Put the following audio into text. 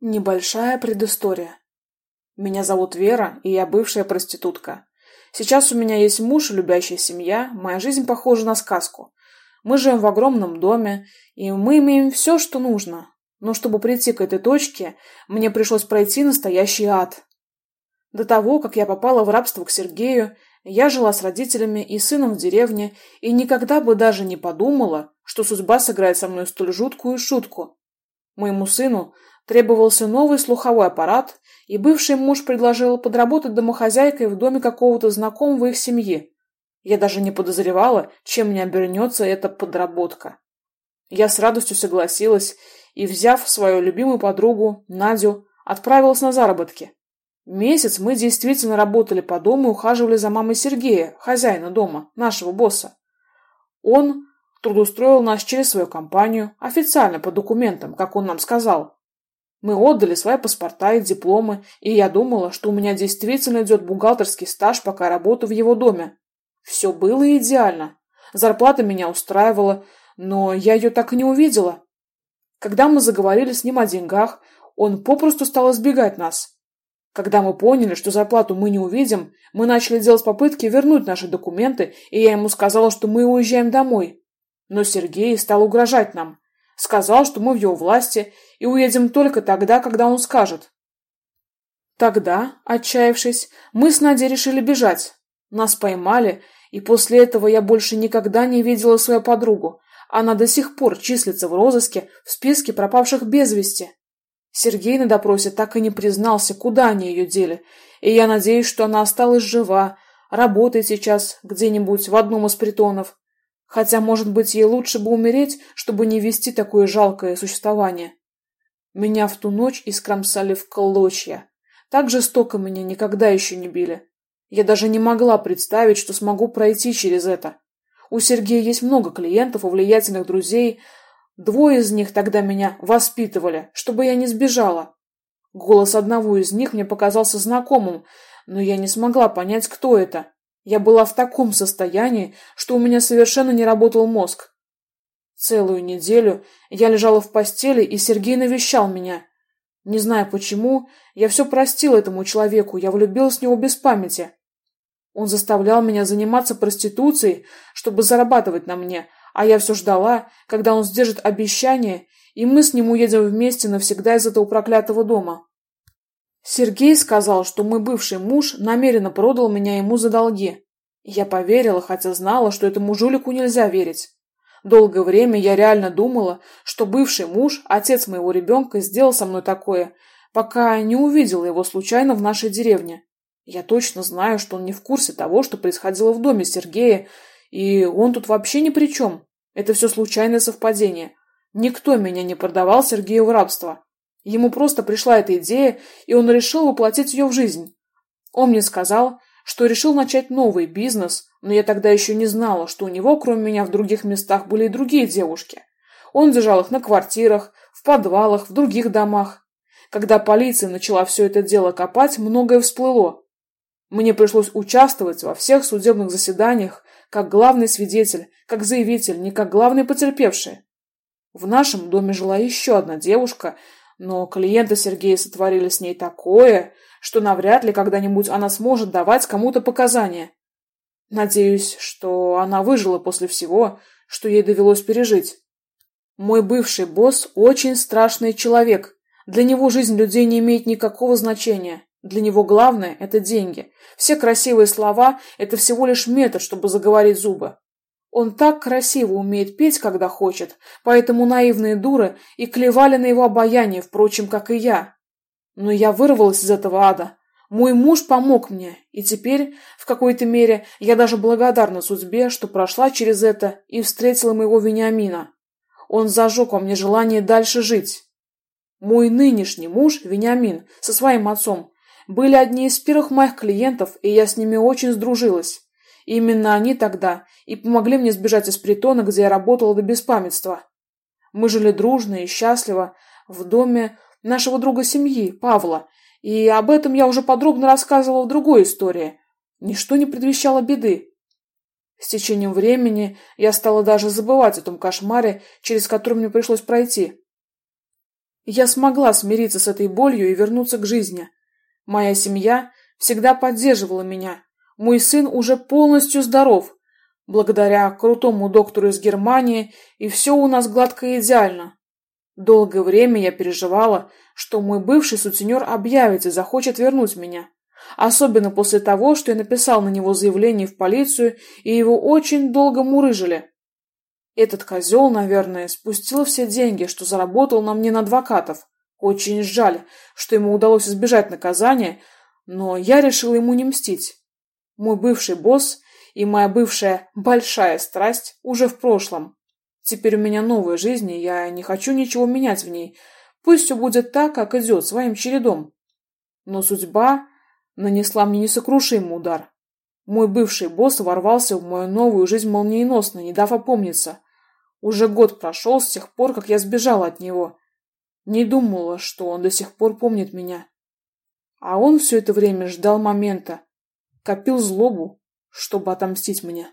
Небольшая предыстория. Меня зовут Вера, и я бывшая проститутка. Сейчас у меня есть муж любящая семья, моя жизнь похожа на сказку. Мы живем в огромном доме, и мы имеем все, что нужно. Но чтобы прийти к этой точке, мне пришлось пройти настоящий ад. До того, как я попала в рабство к Сергею, я жила с родителями и сыном в деревне, и никогда бы даже не подумала, что судьба сыграет со мной столь жуткую шутку. Моему сыну Требовался новый слуховой аппарат, и бывший муж предложил подработать домохозяйкой в доме какого-то знакомого их семьи. Я даже не подозревала, чем мне обернется эта подработка. Я с радостью согласилась и, взяв свою любимую подругу, Надю, отправилась на заработки. Месяц мы действительно работали по дому и ухаживали за мамой Сергея, хозяина дома, нашего босса. Он трудоустроил нас через свою компанию, официально по документам, как он нам сказал. Мы отдали свои паспорта и дипломы, и я думала, что у меня действительно идет бухгалтерский стаж, пока работаю в его доме. Все было идеально. Зарплата меня устраивала, но я ее так и не увидела. Когда мы заговорили с ним о деньгах, он попросту стал избегать нас. Когда мы поняли, что зарплату мы не увидим, мы начали делать попытки вернуть наши документы, и я ему сказала, что мы уезжаем домой. Но Сергей стал угрожать нам. Сказал, что мы в его власти и уедем только тогда, когда он скажет. Тогда, отчаявшись, мы с Надей решили бежать. Нас поймали, и после этого я больше никогда не видела свою подругу. Она до сих пор числится в розыске в списке пропавших без вести. Сергей на допросе так и не признался, куда они ее дели, и я надеюсь, что она осталась жива, работает сейчас где-нибудь в одном из притонов. Хотя, может быть, ей лучше бы умереть, чтобы не вести такое жалкое существование. Меня в ту ночь искромсали в клочья. Так жестоко меня никогда еще не били. Я даже не могла представить, что смогу пройти через это. У Сергея есть много клиентов и влиятельных друзей. Двое из них тогда меня воспитывали, чтобы я не сбежала. Голос одного из них мне показался знакомым, но я не смогла понять, кто это. Я была в таком состоянии, что у меня совершенно не работал мозг. Целую неделю я лежала в постели, и Сергей навещал меня. Не знаю почему, я все простила этому человеку, я влюбилась в него без памяти. Он заставлял меня заниматься проституцией, чтобы зарабатывать на мне, а я все ждала, когда он сдержит обещание, и мы с ним уедем вместе навсегда из этого проклятого дома. Сергей сказал, что мой бывший муж намеренно продал меня ему за долги. Я поверила, хотя знала, что этому жулику нельзя верить. Долгое время я реально думала, что бывший муж, отец моего ребенка, сделал со мной такое, пока не увидела его случайно в нашей деревне. Я точно знаю, что он не в курсе того, что происходило в доме Сергея, и он тут вообще ни при чем. Это все случайное совпадение. Никто меня не продавал Сергею в рабство. Ему просто пришла эта идея, и он решил воплотить ее в жизнь. Он мне сказал, что решил начать новый бизнес, но я тогда еще не знала, что у него, кроме меня, в других местах были и другие девушки. Он держал их на квартирах, в подвалах, в других домах. Когда полиция начала все это дело копать, многое всплыло. Мне пришлось участвовать во всех судебных заседаниях как главный свидетель, как заявитель, не как главный потерпевший. В нашем доме жила еще одна девушка, но клиенты Сергея сотворили с ней такое, что навряд ли когда-нибудь она сможет давать кому-то показания. Надеюсь, что она выжила после всего, что ей довелось пережить. Мой бывший босс очень страшный человек. Для него жизнь людей не имеет никакого значения. Для него главное – это деньги. Все красивые слова – это всего лишь метод, чтобы заговорить зубы. Он так красиво умеет петь, когда хочет, поэтому наивные дуры и клевали на его обаяние, впрочем, как и я. Но я вырвалась из этого ада. Мой муж помог мне, и теперь, в какой-то мере, я даже благодарна судьбе, что прошла через это и встретила моего Вениамина. Он зажег во мне желание дальше жить. Мой нынешний муж, Вениамин, со своим отцом, были одни из первых моих клиентов, и я с ними очень сдружилась. Именно они тогда и помогли мне сбежать из притона, где я работала до беспамятства. Мы жили дружно и счастливо в доме нашего друга семьи, Павла, и об этом я уже подробно рассказывала в другой истории. Ничто не предвещало беды. С течением времени я стала даже забывать о том кошмаре, через который мне пришлось пройти. Я смогла смириться с этой болью и вернуться к жизни. Моя семья всегда поддерживала меня. Мой сын уже полностью здоров, благодаря крутому доктору из Германии, и все у нас гладко и идеально. Долгое время я переживала, что мой бывший сутенер объявится и захочет вернуть меня. Особенно после того, что я написал на него заявление в полицию, и его очень долго мурыжили. Этот козел, наверное, спустил все деньги, что заработал на мне на адвокатов. Очень жаль, что ему удалось избежать наказания, но я решила ему не мстить. Мой бывший босс и моя бывшая большая страсть уже в прошлом. Теперь у меня новая жизнь, и я не хочу ничего менять в ней. Пусть все будет так, как идет, своим чередом. Но судьба нанесла мне несокрушимый удар. Мой бывший босс ворвался в мою новую жизнь молниеносно, не дав опомниться. Уже год прошел с тех пор, как я сбежала от него. Не думала, что он до сих пор помнит меня. А он все это время ждал момента, копил злобу, чтобы отомстить мне.